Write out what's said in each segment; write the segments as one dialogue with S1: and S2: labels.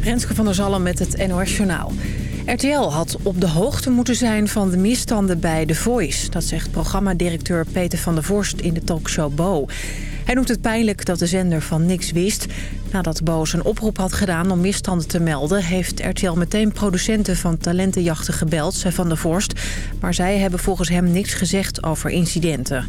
S1: Renske van der Zalm met het NOS Journaal. RTL had op de hoogte moeten zijn van de misstanden bij The Voice. Dat zegt programmadirecteur Peter van der Vorst in de talkshow Bo. Hij noemt het pijnlijk dat de zender van niks wist. Nadat Bo een oproep had gedaan om misstanden te melden... heeft RTL meteen producenten van talentenjachten gebeld, zei Van der Vorst. Maar zij hebben volgens hem niks gezegd over incidenten.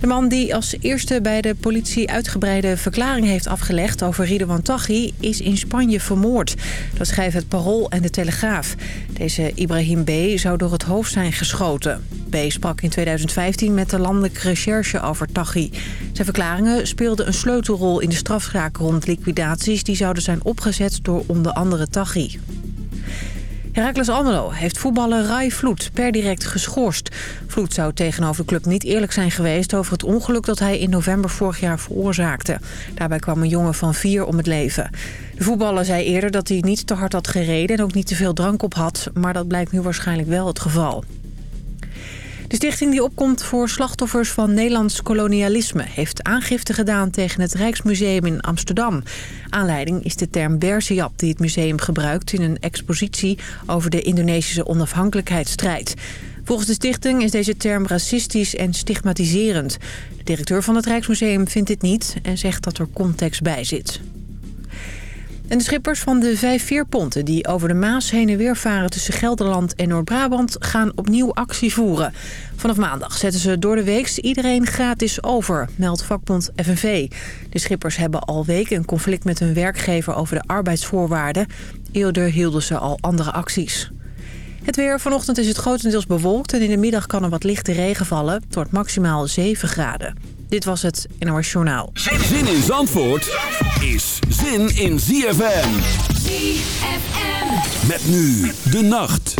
S1: De man die als eerste bij de politie uitgebreide verklaring heeft afgelegd over Ridouan Taghi is in Spanje vermoord. Dat schrijft het Parool en de Telegraaf. Deze Ibrahim B. zou door het hoofd zijn geschoten. B. sprak in 2015 met de landelijke recherche over Taghi. Zijn verklaringen speelden een sleutelrol in de strafzaak rond liquidaties... die zouden zijn opgezet door onder andere Taghi. Heracles Almelo heeft voetballer Rai Vloed per direct geschorst. Vloed zou tegenover de club niet eerlijk zijn geweest... over het ongeluk dat hij in november vorig jaar veroorzaakte. Daarbij kwam een jongen van vier om het leven. De voetballer zei eerder dat hij niet te hard had gereden... en ook niet te veel drank op had, maar dat blijkt nu waarschijnlijk wel het geval. De stichting die opkomt voor slachtoffers van Nederlands kolonialisme... heeft aangifte gedaan tegen het Rijksmuseum in Amsterdam. Aanleiding is de term Bersiap die het museum gebruikt... in een expositie over de Indonesische onafhankelijkheidsstrijd. Volgens de stichting is deze term racistisch en stigmatiserend. De directeur van het Rijksmuseum vindt dit niet... en zegt dat er context bij zit. En de schippers van de vijf veerponten die over de Maas heen en weer varen tussen Gelderland en Noord-Brabant gaan opnieuw actie voeren. Vanaf maandag zetten ze door de week iedereen gratis over, meldt vakbond FNV. De schippers hebben al weken een conflict met hun werkgever over de arbeidsvoorwaarden. Eerder hielden ze al andere acties. Het weer. Vanochtend is het grotendeels bewolkt en in de middag kan er wat lichte regen vallen. Het wordt maximaal 7 graden. Dit was het NOS Journaal.
S2: Zin in Zandvoort is zin in ZFM.
S3: ZFM.
S2: Met nu de nacht.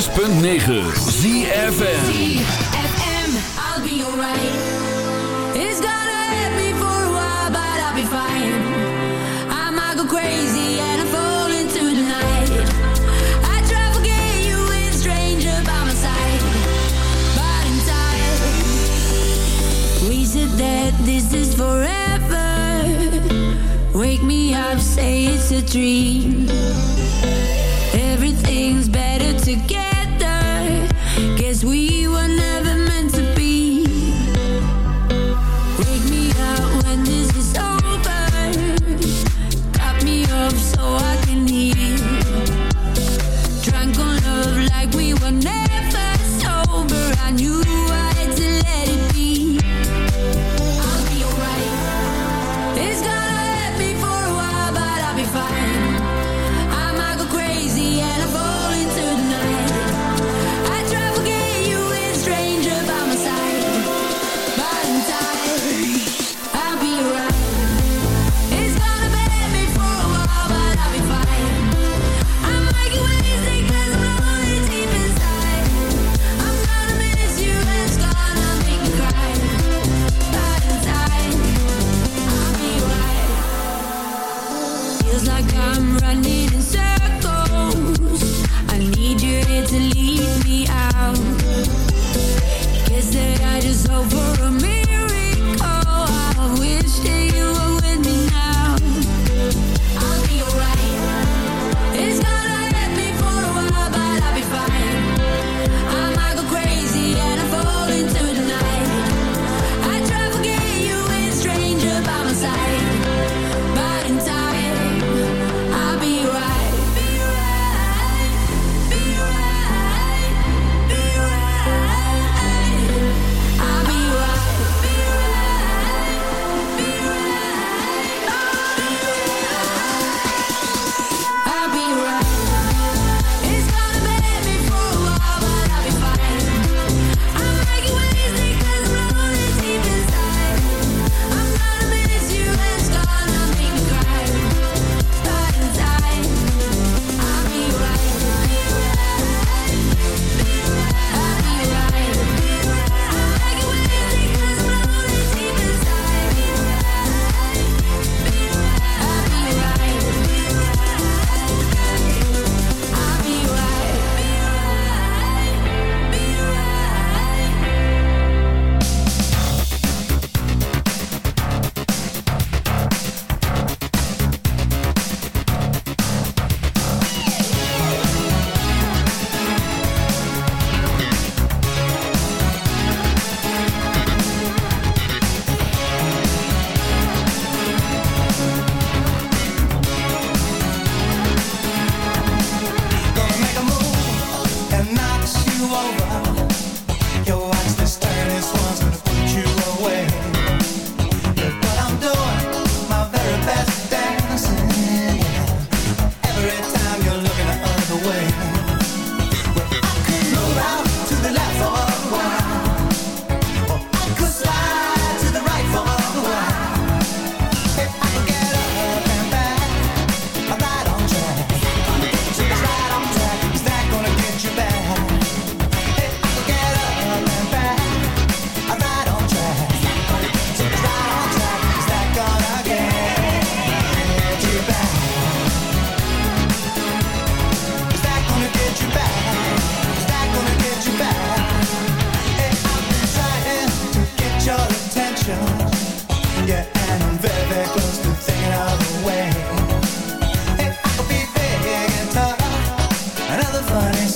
S4: 106.9 ZFN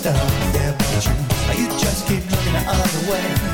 S4: stop, yeah, but you, you just keep looking the other way.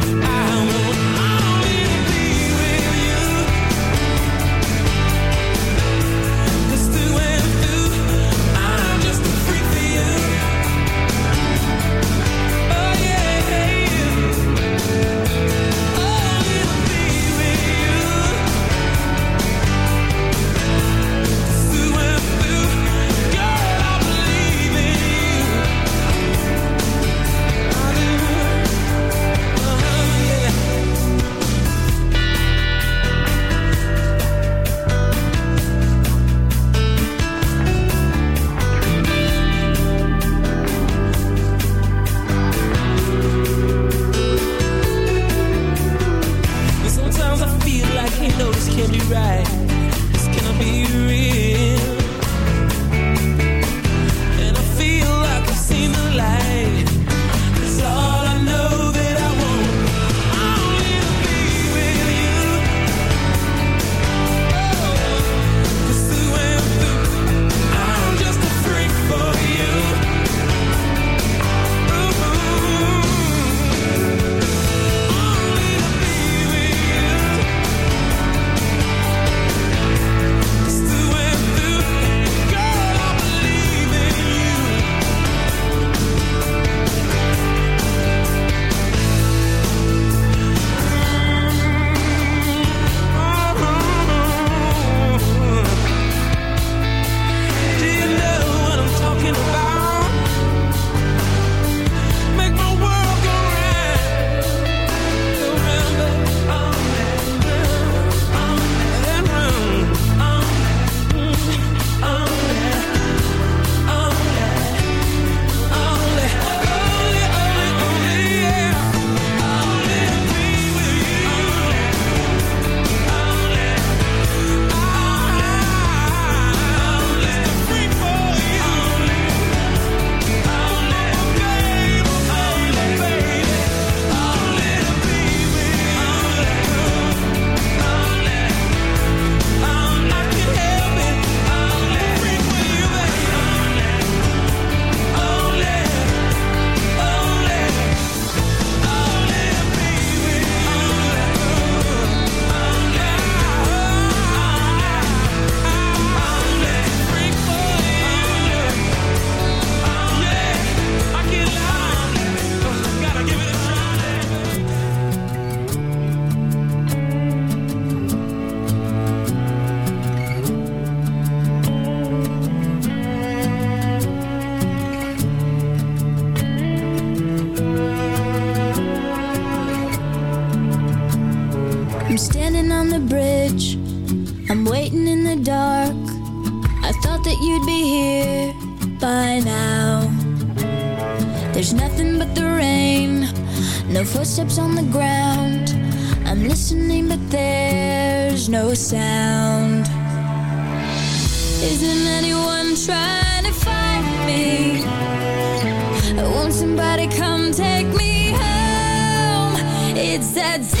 S3: listening, but there's no sound. Isn't anyone trying to find me? Won't somebody come take me home? It's that.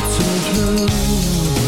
S5: to you.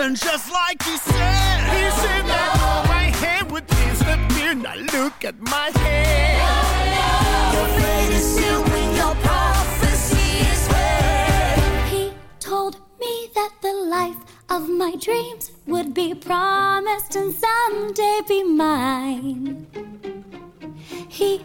S6: And just like he said, he said that all my hair would disappear. Now look at my hair.
S5: Your fate is sealed when your prophecy is read. He told me that the life of my dreams would be promised and someday be mine. He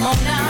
S7: Come on
S8: now.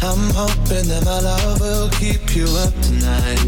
S9: I'm hoping that my love will keep you up tonight.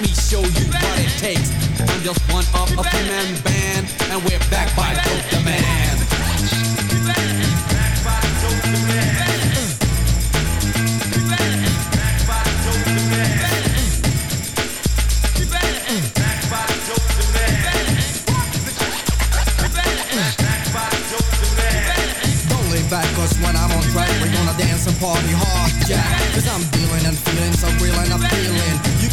S10: me show you what it takes. I'm just one of a three-man band, and we're backed by Dope
S11: the Man. Backed by Dope the Man. back
S10: Cause when I'm on track We're gonna dance and party hard, yeah Cause I'm